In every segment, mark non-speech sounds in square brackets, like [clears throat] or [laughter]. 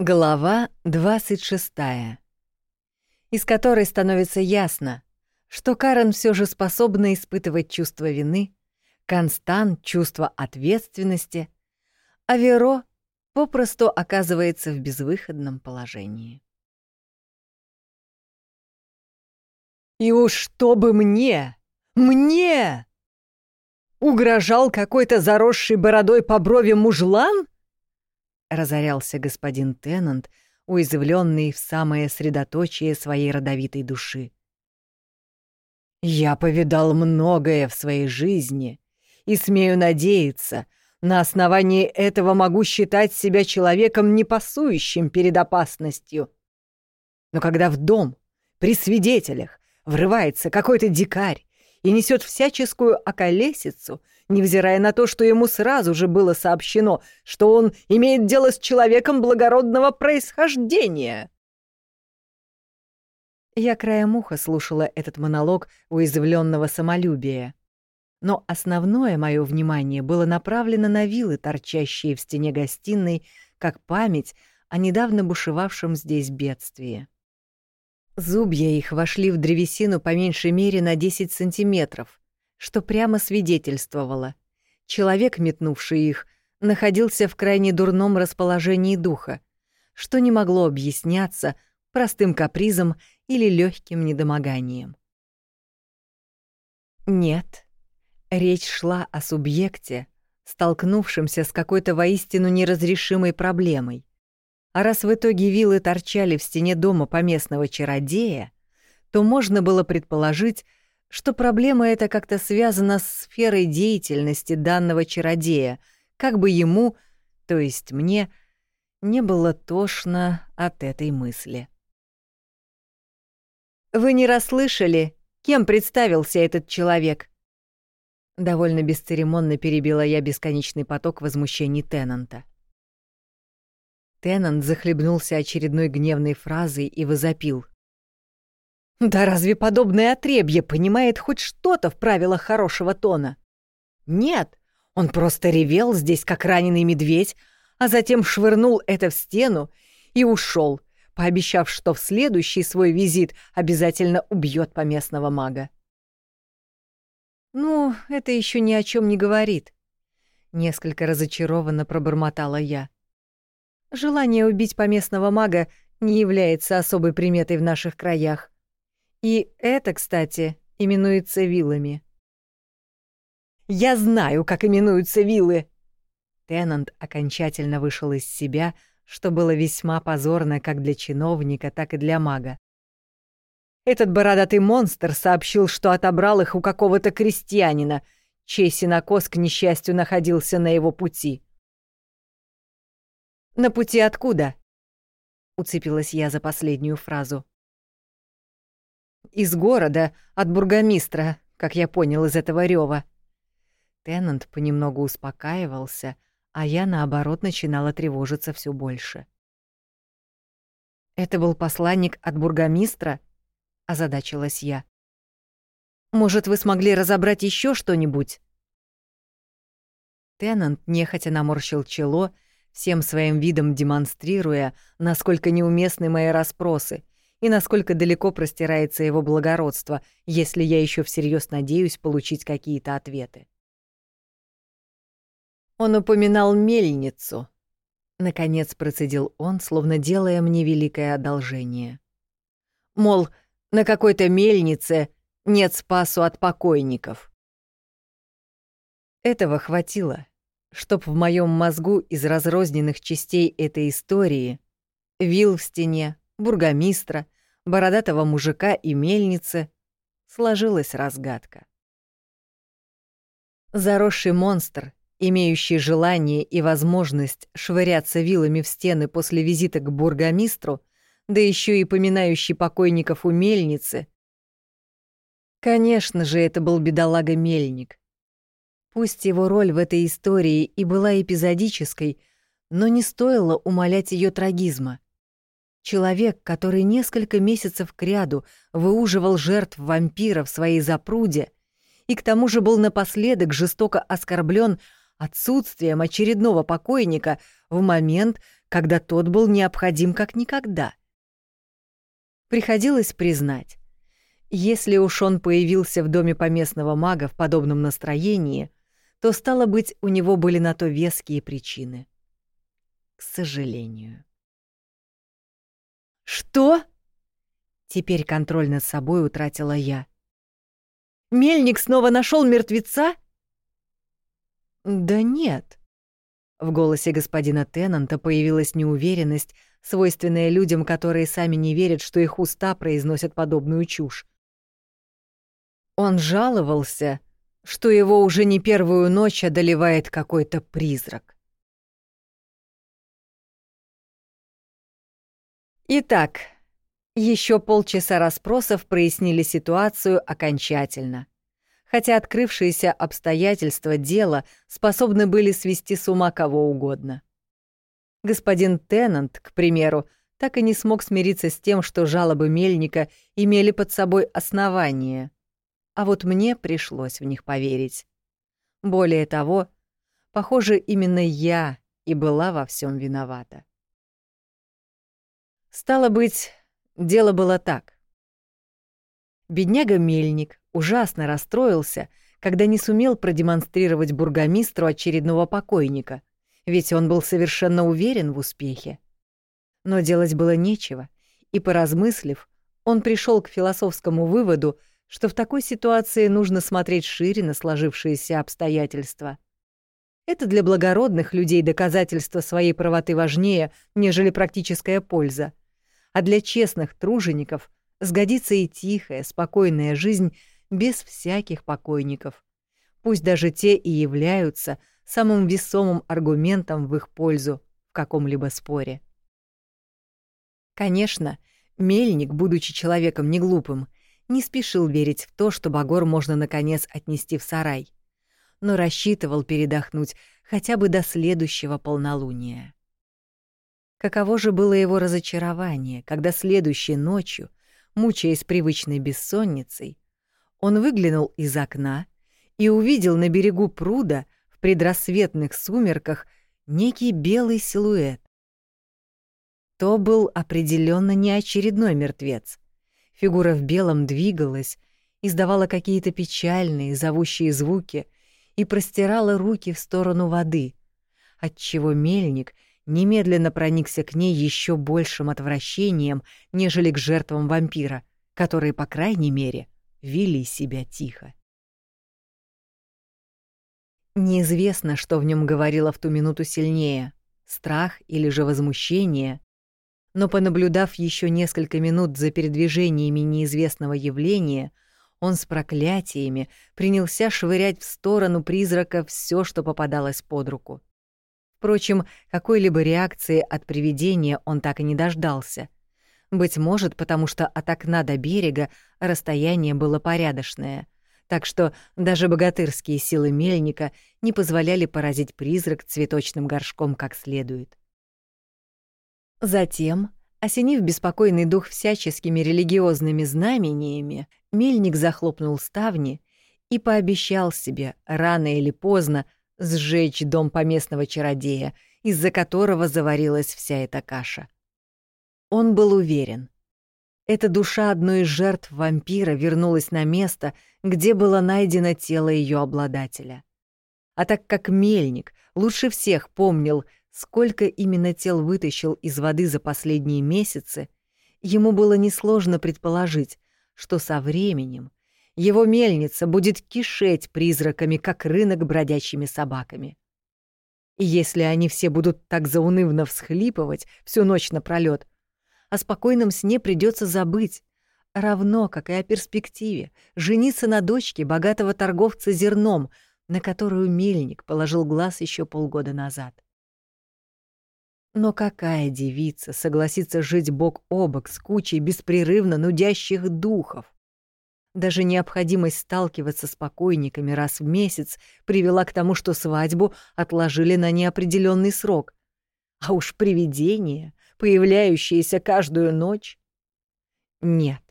Глава 26. Из которой становится ясно, что Карен все же способна испытывать чувство вины, Констант — чувство ответственности, а Веро попросту оказывается в безвыходном положении. «И уж чтобы мне! Мне!» Угрожал какой-то заросший бородой по брови мужлан? Разорялся господин Теннант, уязвленный в самое средоточие своей родовитой души. «Я повидал многое в своей жизни и смею надеяться, на основании этого могу считать себя человеком, не пасующим перед опасностью. Но когда в дом, при свидетелях, врывается какой-то дикарь и несет всяческую околесицу, невзирая на то, что ему сразу же было сообщено, что он имеет дело с человеком благородного происхождения. Я краем уха слушала этот монолог уязвленного самолюбия. Но основное мое внимание было направлено на вилы, торчащие в стене гостиной, как память о недавно бушевавшем здесь бедствии. Зубья их вошли в древесину по меньшей мере на 10 сантиметров, что прямо свидетельствовало. Человек, метнувший их, находился в крайне дурном расположении духа, что не могло объясняться простым капризом или легким недомоганием. Нет, речь шла о субъекте, столкнувшемся с какой-то воистину неразрешимой проблемой. А раз в итоге вилы торчали в стене дома поместного чародея, то можно было предположить, что проблема эта как-то связана с сферой деятельности данного чародея, как бы ему, то есть мне, не было тошно от этой мысли. «Вы не расслышали, кем представился этот человек?» Довольно бесцеремонно перебила я бесконечный поток возмущений Теннанта. Теннант захлебнулся очередной гневной фразой и возопил. «Да разве подобное отребье понимает хоть что-то в правилах хорошего тона? Нет, он просто ревел здесь, как раненый медведь, а затем швырнул это в стену и ушел, пообещав, что в следующий свой визит обязательно убьет поместного мага. «Ну, это еще ни о чем не говорит», — несколько разочарованно пробормотала я. Желание убить поместного мага не является особой приметой в наших краях. И это, кстати, именуется вилами. «Я знаю, как именуются вилы!» Теннант окончательно вышел из себя, что было весьма позорно как для чиновника, так и для мага. Этот бородатый монстр сообщил, что отобрал их у какого-то крестьянина, чей синокос, к несчастью, находился на его пути. «На пути откуда?» — уцепилась я за последнюю фразу. «Из города, от бургомистра, как я понял из этого рёва». Теннант понемногу успокаивался, а я, наоборот, начинала тревожиться все больше. «Это был посланник от бургомистра?» — озадачилась я. «Может, вы смогли разобрать еще что-нибудь?» Теннант нехотя наморщил чело, — всем своим видом демонстрируя, насколько неуместны мои расспросы и насколько далеко простирается его благородство, если я еще всерьез надеюсь получить какие-то ответы. Он упоминал мельницу. Наконец процедил он, словно делая мне великое одолжение. Мол, на какой-то мельнице нет спасу от покойников. Этого хватило, чтоб в моем мозгу из разрозненных частей этой истории вил в стене, бургомистра, бородатого мужика и мельницы сложилась разгадка. Заросший монстр, имеющий желание и возможность швыряться вилами в стены после визита к бургомистру, да еще и поминающий покойников у мельницы. Конечно же, это был бедолага-мельник, Пусть его роль в этой истории и была эпизодической, но не стоило умалять ее трагизма. Человек, который несколько месяцев кряду выуживал жертв вампира в своей запруде и к тому же был напоследок жестоко оскорблен отсутствием очередного покойника в момент, когда тот был необходим как никогда. Приходилось признать, если уж он появился в доме поместного мага в подобном настроении, то, стало быть, у него были на то веские причины. К сожалению. «Что?» Теперь контроль над собой утратила я. «Мельник снова нашел мертвеца?» «Да нет». В голосе господина Теннанта появилась неуверенность, свойственная людям, которые сами не верят, что их уста произносят подобную чушь. Он жаловался, что его уже не первую ночь одолевает какой-то призрак. Итак, еще полчаса расспросов прояснили ситуацию окончательно. Хотя открывшиеся обстоятельства дела способны были свести с ума кого угодно. Господин Теннант, к примеру, так и не смог смириться с тем, что жалобы Мельника имели под собой основание. А вот мне пришлось в них поверить. Более того, похоже, именно я и была во всем виновата. Стало быть, дело было так. Бедняга Мельник ужасно расстроился, когда не сумел продемонстрировать бургомистру очередного покойника, ведь он был совершенно уверен в успехе. Но делать было нечего, и, поразмыслив, он пришел к философскому выводу, что в такой ситуации нужно смотреть шире на сложившиеся обстоятельства. Это для благородных людей доказательство своей правоты важнее, нежели практическая польза. А для честных тружеников сгодится и тихая, спокойная жизнь без всяких покойников. Пусть даже те и являются самым весомым аргументом в их пользу в каком-либо споре. Конечно, Мельник, будучи человеком неглупым, не спешил верить в то, что Багор можно наконец отнести в сарай, но рассчитывал передохнуть хотя бы до следующего полнолуния. Каково же было его разочарование, когда следующей ночью, мучаясь привычной бессонницей, он выглянул из окна и увидел на берегу пруда в предрассветных сумерках некий белый силуэт. То был определенно не очередной мертвец — Фигура в белом двигалась, издавала какие-то печальные, зовущие звуки и простирала руки в сторону воды, отчего мельник немедленно проникся к ней еще большим отвращением, нежели к жертвам вампира, которые, по крайней мере, вели себя тихо. Неизвестно, что в нем говорило в ту минуту сильнее — страх или же возмущение, но понаблюдав еще несколько минут за передвижениями неизвестного явления, он с проклятиями принялся швырять в сторону призрака все, что попадалось под руку. Впрочем, какой-либо реакции от привидения он так и не дождался. Быть может, потому что от окна до берега расстояние было порядочное, так что даже богатырские силы мельника не позволяли поразить призрак цветочным горшком как следует. Затем, осенив беспокойный дух всяческими религиозными знамениями, мельник захлопнул ставни и пообещал себе рано или поздно сжечь дом поместного чародея, из-за которого заварилась вся эта каша. Он был уверен. Эта душа одной из жертв вампира вернулась на место, где было найдено тело ее обладателя. А так как мельник лучше всех помнил Сколько именно тел вытащил из воды за последние месяцы, ему было несложно предположить, что со временем его мельница будет кишеть призраками, как рынок бродячими собаками. И если они все будут так заунывно всхлипывать всю ночь напролёт, о спокойном сне придется забыть, равно как и о перспективе жениться на дочке богатого торговца зерном, на которую мельник положил глаз еще полгода назад. Но какая девица согласится жить бок о бок с кучей беспрерывно нудящих духов? Даже необходимость сталкиваться с покойниками раз в месяц привела к тому, что свадьбу отложили на неопределенный срок. А уж привидения, появляющиеся каждую ночь... Нет.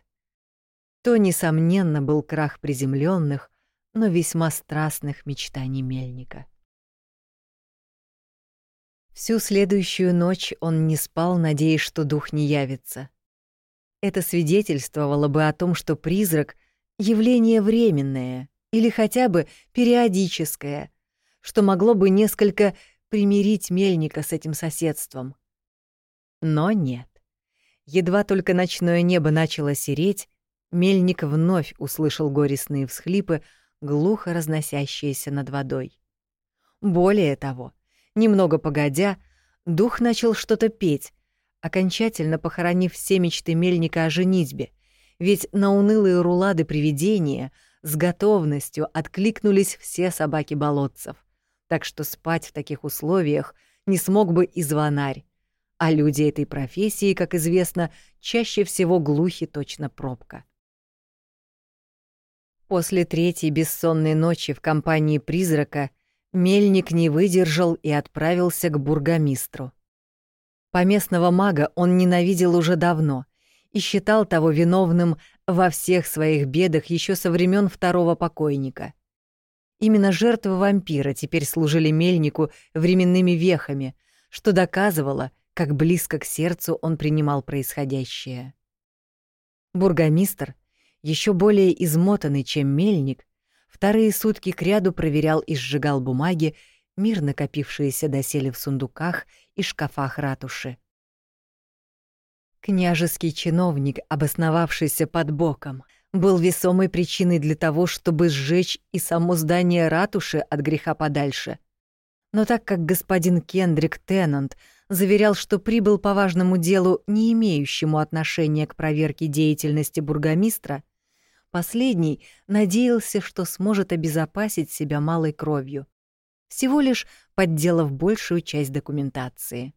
То, несомненно, был крах приземленных, но весьма страстных мечтаний мельника. Всю следующую ночь он не спал, надеясь, что дух не явится. Это свидетельствовало бы о том, что призрак — явление временное или хотя бы периодическое, что могло бы несколько примирить мельника с этим соседством. Но нет. Едва только ночное небо начало сереть, мельник вновь услышал горестные всхлипы, глухо разносящиеся над водой. Более того, немного погодя, дух начал что-то петь, окончательно похоронив все мечты мельника о женитьбе, ведь на унылые рулады привидения с готовностью откликнулись все собаки болотцев, так что спать в таких условиях не смог бы и звонарь, а люди этой профессии, как известно, чаще всего глухи точно пробка. После третьей бессонной ночи в компании призрака мельник не выдержал и отправился к бургомистру. Поместного мага он ненавидел уже давно и считал того виновным во всех своих бедах еще со времен второго покойника. Именно жертвы вампира теперь служили мельнику временными вехами, что доказывало, как близко к сердцу он принимал происходящее. Бургомистр, еще более измотанный, чем мельник, вторые сутки кряду проверял и сжигал бумаги, мир накопившиеся доселе в сундуках и шкафах ратуши. Княжеский чиновник, обосновавшийся под боком, был весомой причиной для того, чтобы сжечь и само здание ратуши от греха подальше. Но так как господин Кендрик Теннант заверял, что прибыл по важному делу, не имеющему отношения к проверке деятельности бургомистра, последний надеялся, что сможет обезопасить себя малой кровью, всего лишь подделав большую часть документации.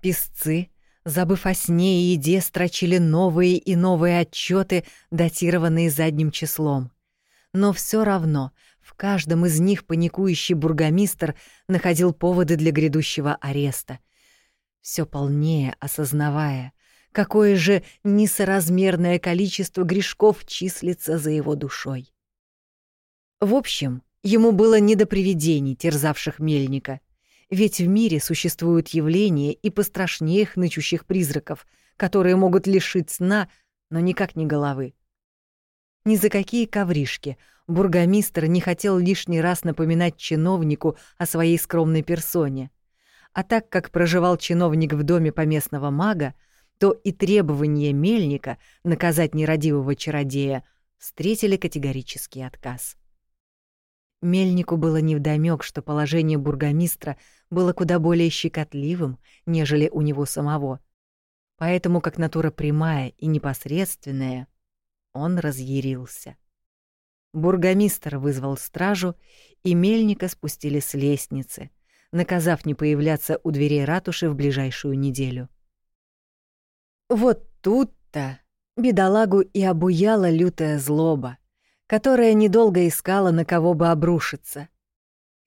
Песцы, забыв о сне и еде, строчили новые и новые отчеты, датированные задним числом. Но все равно — в каждом из них паникующий бургомистр находил поводы для грядущего ареста, все полнее осознавая, какое же несоразмерное количество грешков числится за его душой. В общем, ему было не до привидений, терзавших мельника, ведь в мире существуют явления и пострашнее хнычущих призраков, которые могут лишить сна, но никак не головы. Ни за какие ковришки бургомистр не хотел лишний раз напоминать чиновнику о своей скромной персоне. А так как проживал чиновник в доме поместного мага, то и требования мельника наказать нерадивого чародея встретили категорический отказ. Мельнику было невдомёк, что положение бургомистра было куда более щекотливым, нежели у него самого. Поэтому, как натура прямая и непосредственная, он разъярился. Бургомистр вызвал стражу, и мельника спустили с лестницы, наказав не появляться у дверей ратуши в ближайшую неделю. Вот тут-то бедолагу и обуяла лютая злоба, которая недолго искала, на кого бы обрушиться.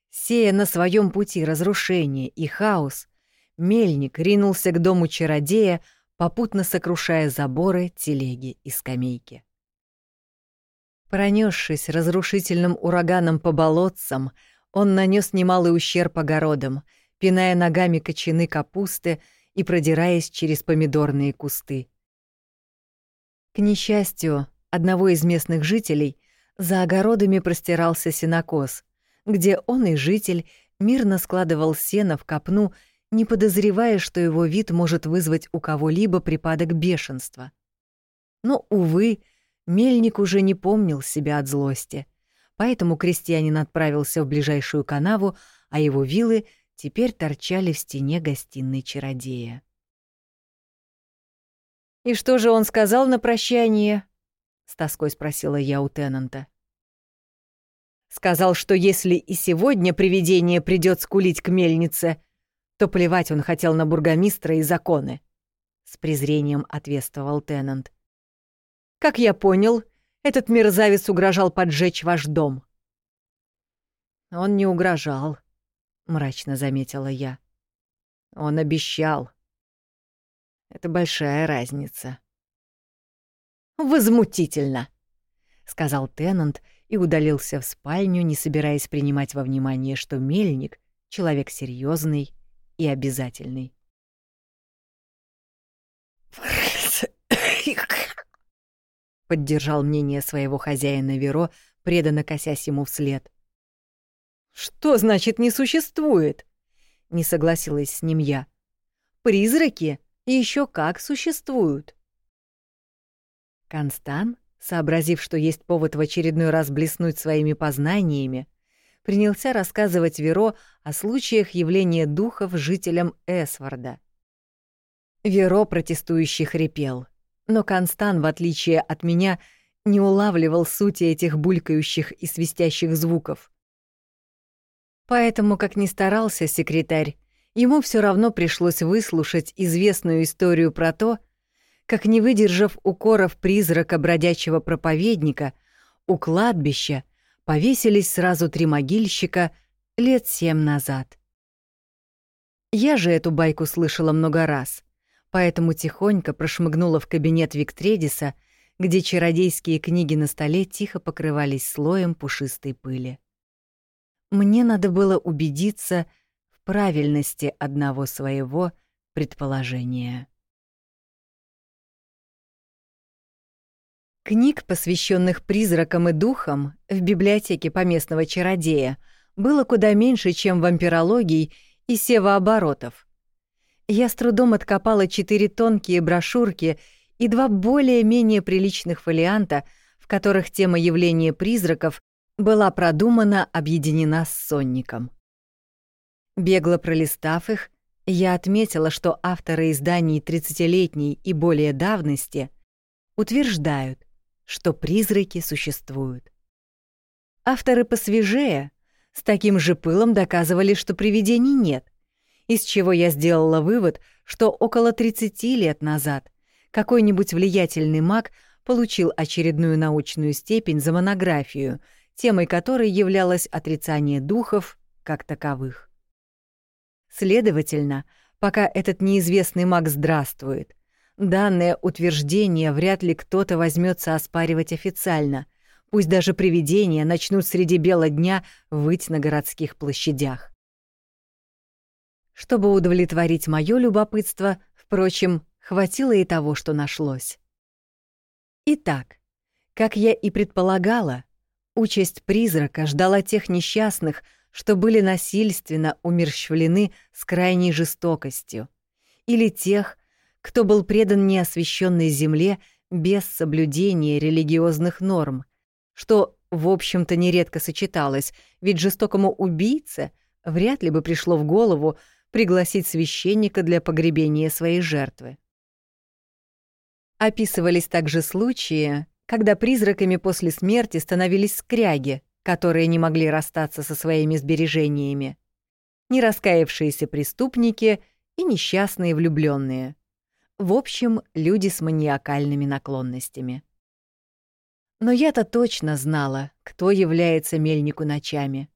Сея на своем пути разрушение и хаос, мельник ринулся к дому чародея, попутно сокрушая заборы, телеги и скамейки. Пронесшись разрушительным ураганом по болотцам, он нанес немалый ущерб огородам, пиная ногами кочаны капусты и продираясь через помидорные кусты. К несчастью, одного из местных жителей за огородами простирался сенокос, где он и житель мирно складывал сено в копну, не подозревая, что его вид может вызвать у кого-либо припадок бешенства. Но, увы, Мельник уже не помнил себя от злости, поэтому крестьянин отправился в ближайшую канаву, а его вилы теперь торчали в стене гостиной чародея. «И что же он сказал на прощание?» — с тоской спросила я у Теннанта. «Сказал, что если и сегодня привидение придет скулить к мельнице, то плевать он хотел на бургомистра и законы», — с презрением ответствовал Теннант. Как я понял, этот мерзавец угрожал поджечь ваш дом. Он не угрожал, мрачно заметила я. Он обещал. Это большая разница. Возмутительно, сказал Теннант и удалился в спальню, не собираясь принимать во внимание, что мельник, человек серьезный и обязательный. Поддержал мнение своего хозяина Веро, преданно косясь ему вслед. «Что значит «не существует»?» — не согласилась с ним я. «Призраки еще как существуют». Констан, сообразив, что есть повод в очередной раз блеснуть своими познаниями, принялся рассказывать Веро о случаях явления духов жителям Эсварда. Веро протестующий хрипел, но Констан, в отличие от меня, не улавливал сути этих булькающих и свистящих звуков. Поэтому, как ни старался секретарь, ему все равно пришлось выслушать известную историю про то, как, не выдержав укоров призрака бродячего проповедника, у кладбища повесились сразу три могильщика лет семь назад. Я же эту байку слышала много раз, поэтому тихонько прошмыгнула в кабинет Виктредиса, где чародейские книги на столе тихо покрывались слоем пушистой пыли. Мне надо было убедиться в правильности одного своего предположения. Книг, посвященных призракам и духам, в библиотеке поместного чародея было куда меньше, чем вампирологий и севооборотов. Я с трудом откопала четыре тонкие брошюрки и два более-менее приличных фолианта, в которых тема явления призраков была продумана, объединена с сонником. Бегло пролистав их, я отметила, что авторы изданий 30-летней и более давности утверждают, что призраки существуют. Авторы посвежее с таким же пылом доказывали, что привидений нет, из чего я сделала вывод, что около 30 лет назад какой-нибудь влиятельный маг получил очередную научную степень за монографию, темой которой являлось отрицание духов как таковых. Следовательно, пока этот неизвестный маг здравствует, данное утверждение вряд ли кто-то возьмется оспаривать официально, пусть даже привидения начнут среди бела дня выть на городских площадях. Чтобы удовлетворить мое любопытство, впрочем, хватило и того, что нашлось. Итак, как я и предполагала, участь призрака ждала тех несчастных, что были насильственно умерщвлены с крайней жестокостью, или тех, кто был предан неосвященной земле без соблюдения религиозных норм, что, в общем-то, нередко сочеталось, ведь жестокому убийце вряд ли бы пришло в голову пригласить священника для погребения своей жертвы. Описывались также случаи, когда призраками после смерти становились скряги, которые не могли расстаться со своими сбережениями, нераскаявшиеся преступники и несчастные влюбленные. В общем, люди с маниакальными наклонностями. Но я-то точно знала, кто является мельнику ночами.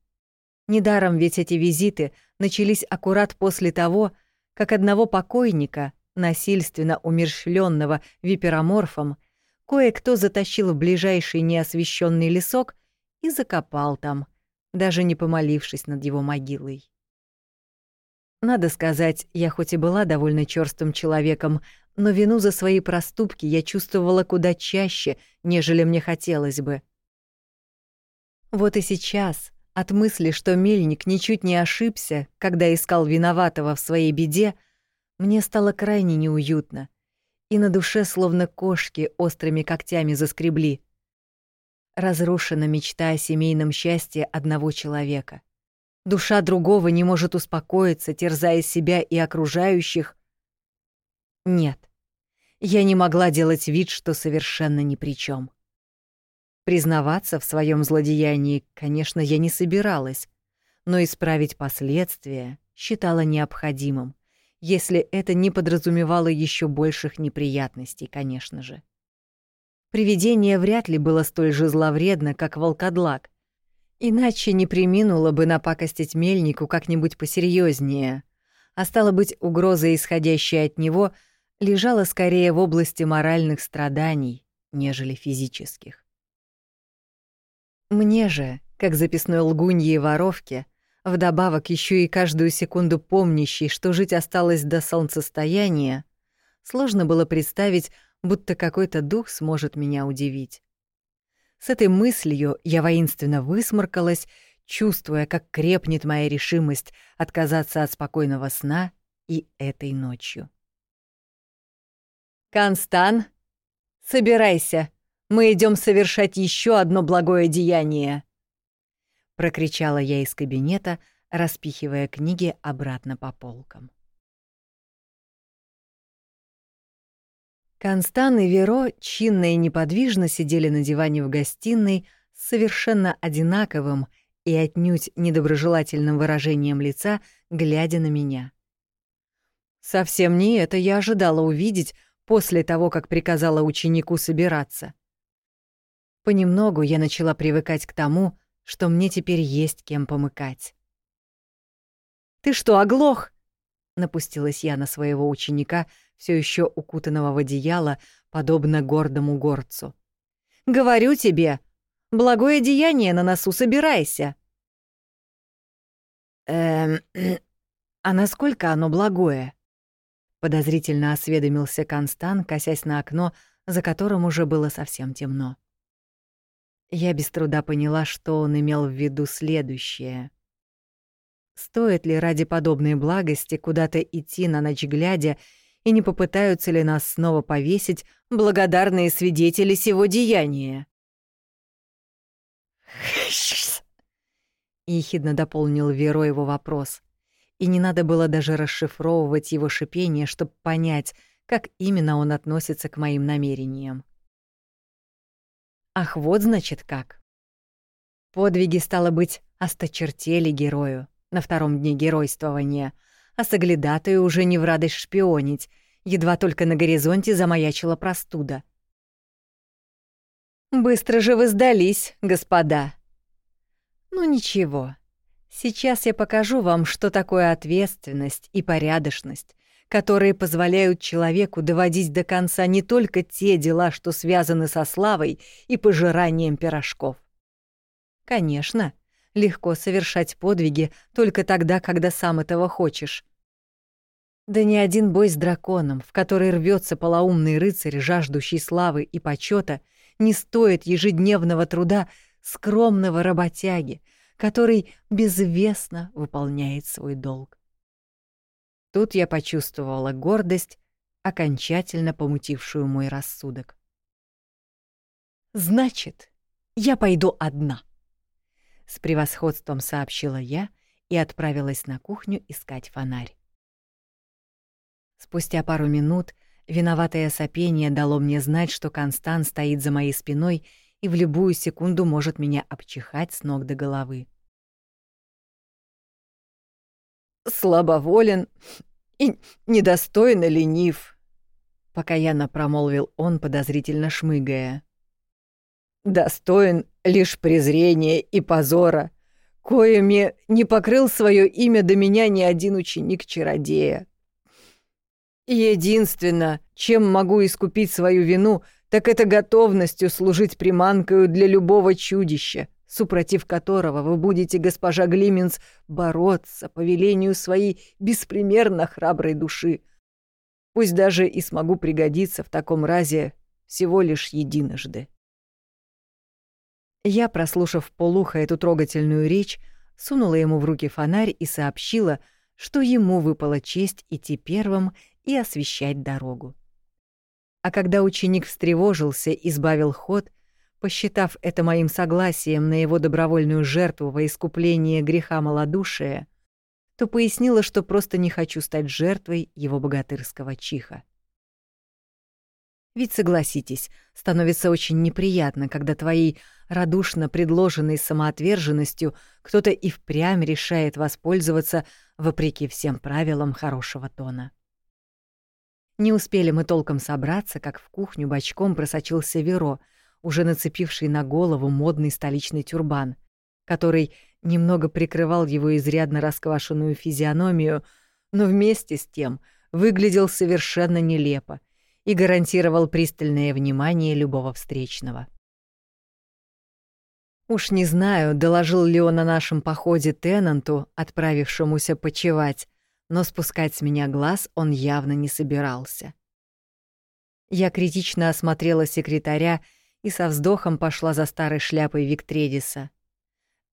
Недаром ведь эти визиты начались аккурат после того, как одного покойника, насильственно умерщвленного випероморфом, кое-кто затащил в ближайший неосвещенный лесок и закопал там, даже не помолившись над его могилой. Надо сказать, я хоть и была довольно чёрствым человеком, но вину за свои проступки я чувствовала куда чаще, нежели мне хотелось бы. Вот и сейчас, от мысли, что мельник ничуть не ошибся, когда искал виноватого в своей беде, мне стало крайне неуютно, и на душе словно кошки острыми когтями заскребли. Разрушена мечта о семейном счастье одного человека. Душа другого не может успокоиться, терзая себя и окружающих. Нет, я не могла делать вид, что совершенно ни при чем. Признаваться в своем злодеянии, конечно, я не собиралась, но исправить последствия считала необходимым, если это не подразумевало еще больших неприятностей, конечно же. Привидение вряд ли было столь же зловредно, как волкодлак, иначе не приминуло бы напакостить мельнику как-нибудь посерьезнее, а стало быть, угроза, исходящая от него, лежала скорее в области моральных страданий, нежели физических. Мне же, как записной лгунье и воровке, вдобавок еще и каждую секунду помнящий, что жить осталось до солнцестояния, сложно было представить, будто какой-то дух сможет меня удивить. С этой мыслью я воинственно высморкалась, чувствуя, как крепнет моя решимость отказаться от спокойного сна и этой ночью. «Констан, собирайся, мы идем совершать еще одно благое деяние!» Прокричала я из кабинета, распихивая книги обратно по полкам. Констан и Веро чинно и неподвижно сидели на диване в гостиной с совершенно одинаковым и отнюдь недоброжелательным выражением лица, глядя на меня. Совсем не это я ожидала увидеть после того, как приказала ученику собираться. Понемногу я начала привыкать к тому, что мне теперь есть кем помыкать. «Ты что, оглох?» — напустилась я на своего ученика — все еще укутанного в одеяло, подобно гордому горцу. «Говорю тебе, благое деяние на носу собирайся!» «Эм, [clears throat] а насколько оно благое?» Подозрительно осведомился Констан, косясь на окно, за которым уже было совсем темно. Я без труда поняла, что он имел в виду следующее. Стоит ли ради подобной благости куда-то идти на ночь глядя и не попытаются ли нас снова повесить благодарные свидетели сего деяния. [laughs] Ехидно дополнил Веро его вопрос. И не надо было даже расшифровывать его шипение, чтобы понять, как именно он относится к моим намерениям. Ах, вот значит как. Подвиги, стало быть, осточертели герою на втором дне геройствования — а соглядатую уже не в радость шпионить, едва только на горизонте замаячила простуда. «Быстро же вы сдались, господа!» «Ну ничего, сейчас я покажу вам, что такое ответственность и порядочность, которые позволяют человеку доводить до конца не только те дела, что связаны со славой и пожиранием пирожков. Конечно, легко совершать подвиги только тогда, когда сам этого хочешь. Да ни один бой с драконом, в который рвется полоумный рыцарь, жаждущий славы и почета, не стоит ежедневного труда скромного работяги, который безвестно выполняет свой долг. Тут я почувствовала гордость, окончательно помутившую мой рассудок. «Значит, я пойду одна», — с превосходством сообщила я и отправилась на кухню искать фонарь. Спустя пару минут виноватое сопение дало мне знать, что Констан стоит за моей спиной и в любую секунду может меня обчихать с ног до головы. «Слабоволен и недостойно ленив», — покаянно промолвил он, подозрительно шмыгая. «Достоин лишь презрения и позора, коими не покрыл свое имя до меня ни один ученик чародея. Единственное, чем могу искупить свою вину, так это готовностью служить приманкою для любого чудища, супротив которого вы будете, госпожа Глименс, бороться по велению своей беспримерно храброй души. Пусть даже и смогу пригодиться в таком разе всего лишь единожды. Я, прослушав полуха эту трогательную речь, сунула ему в руки фонарь и сообщила, что ему выпала честь идти первым и освещать дорогу. А когда ученик встревожился и сбавил ход, посчитав это моим согласием на его добровольную жертву во искупление греха малодушия, то пояснила, что просто не хочу стать жертвой его богатырского чиха. Ведь, согласитесь, становится очень неприятно, когда твоей радушно предложенной самоотверженностью кто-то и впрямь решает воспользоваться вопреки всем правилам хорошего тона. Не успели мы толком собраться, как в кухню бочком просочился Веро, уже нацепивший на голову модный столичный тюрбан, который немного прикрывал его изрядно расквашенную физиономию, но вместе с тем выглядел совершенно нелепо и гарантировал пристальное внимание любого встречного. Уж не знаю, доложил ли он о нашем походе Теннанту, отправившемуся почевать, но спускать с меня глаз он явно не собирался. Я критично осмотрела секретаря и со вздохом пошла за старой шляпой Виктредиса.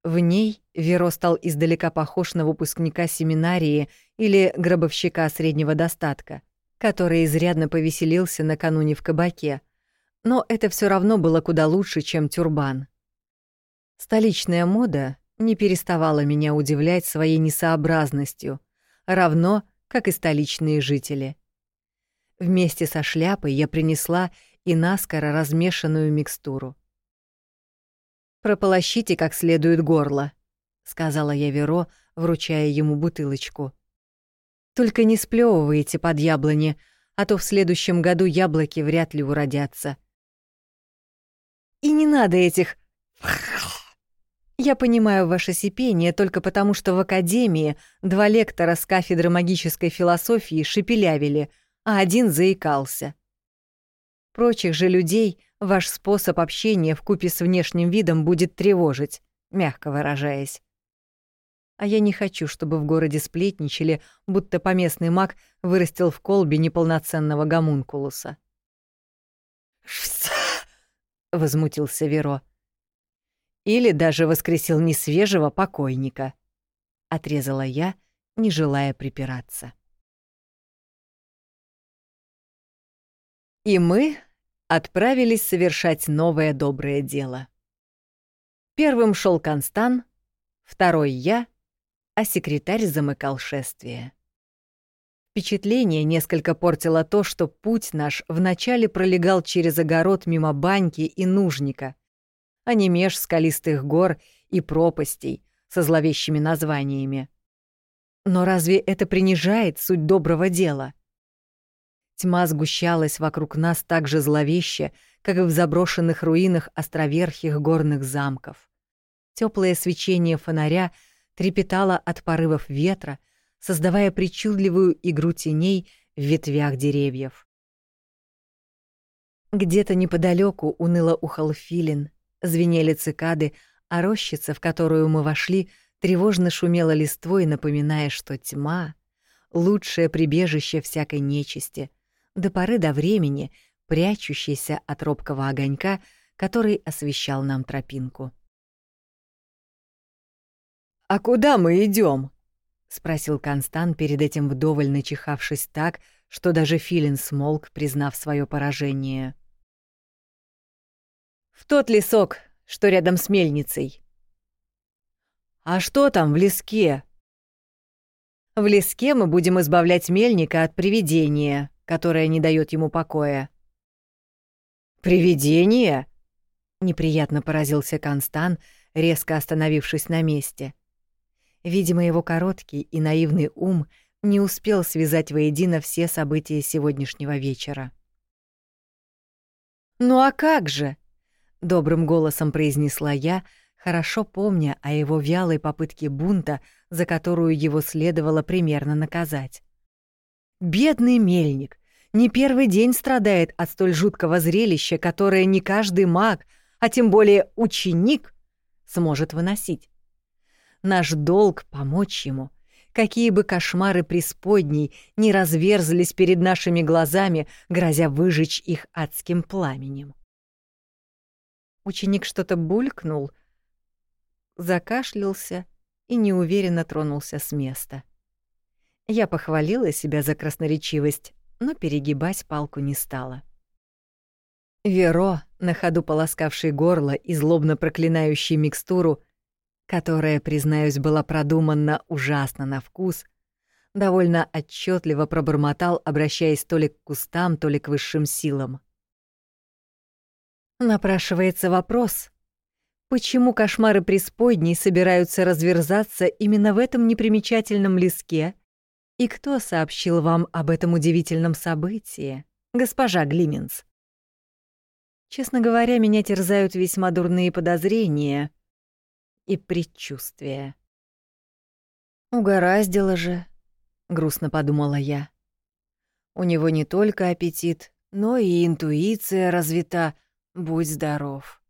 В ней Веро стал издалека похож на выпускника семинарии или гробовщика среднего достатка, который изрядно повеселился накануне в кабаке. Но это все равно было куда лучше, чем тюрбан. Столичная мода не переставала меня удивлять своей несообразностью, равно как и столичные жители. Вместе со шляпой я принесла и наскоро размешанную микстуру. «Прополощите как следует горло», — сказала я Веро, вручая ему бутылочку. «Только не сплёвывайте под яблони, а то в следующем году яблоки вряд ли уродятся». «И не надо этих...» Я понимаю ваше сипение только потому, что в академии два лектора с кафедры магической философии шепелявили, а один заикался. Прочих же людей ваш способ общения в купе с внешним видом будет тревожить, мягко выражаясь. А я не хочу, чтобы в городе сплетничали, будто поместный маг вырастил в колбе неполноценного гомункулуса. возмутился Веро. Или даже воскресил несвежего покойника. Отрезала я, не желая припираться. И мы отправились совершать новое доброе дело. Первым шел Констан, второй — я, а секретарь замыкал шествие. Впечатление несколько портило то, что путь наш вначале пролегал через огород мимо баньки и нужника, а не меж скалистых гор и пропастей со зловещими названиями. Но разве это принижает суть доброго дела? Тьма сгущалась вокруг нас так же зловеще, как и в заброшенных руинах островерхих горных замков. Теплое свечение фонаря трепетало от порывов ветра, создавая причудливую игру теней в ветвях деревьев. Где-то неподалеку уныло ухал филин, звенели цикады, а рощица, в которую мы вошли, тревожно шумела листвой, напоминая, что тьма — лучшее прибежище всякой нечисти — до поры до времени прячущийся от робкого огонька, который освещал нам тропинку. «А куда мы идем? спросил Констан, перед этим вдоволь начихавшись так, что даже Филин смолк, признав свое поражение. «В тот лесок, что рядом с мельницей». «А что там в леске?» «В леске мы будем избавлять мельника от привидения», которая не дает ему покоя. «Привидение?» — неприятно поразился Констан, резко остановившись на месте. Видимо, его короткий и наивный ум не успел связать воедино все события сегодняшнего вечера. «Ну а как же?» — добрым голосом произнесла я, хорошо помня о его вялой попытке бунта, за которую его следовало примерно наказать. Бедный мельник. Не первый день страдает от столь жуткого зрелища, которое не каждый маг, а тем более ученик, сможет выносить. Наш долг — помочь ему. Какие бы кошмары преисподней не разверзлись перед нашими глазами, грозя выжечь их адским пламенем. Ученик что-то булькнул, закашлялся и неуверенно тронулся с места. — я похвалила себя за красноречивость, но перегибать палку не стала. Веро, на ходу полоскавший горло и злобно проклинающий микстуру, которая, признаюсь, была продумана ужасно на вкус, довольно отчетливо пробормотал, обращаясь то ли к кустам, то ли к высшим силам. Напрашивается вопрос, почему кошмары преисподней собираются разверзаться именно в этом непримечательном леске, и кто сообщил вам об этом удивительном событии, госпожа Глименс? Честно говоря, меня терзают весьма дурные подозрения и предчувствия. Угораздило же, грустно подумала я. У него не только аппетит, но и интуиция развита, будь здоров.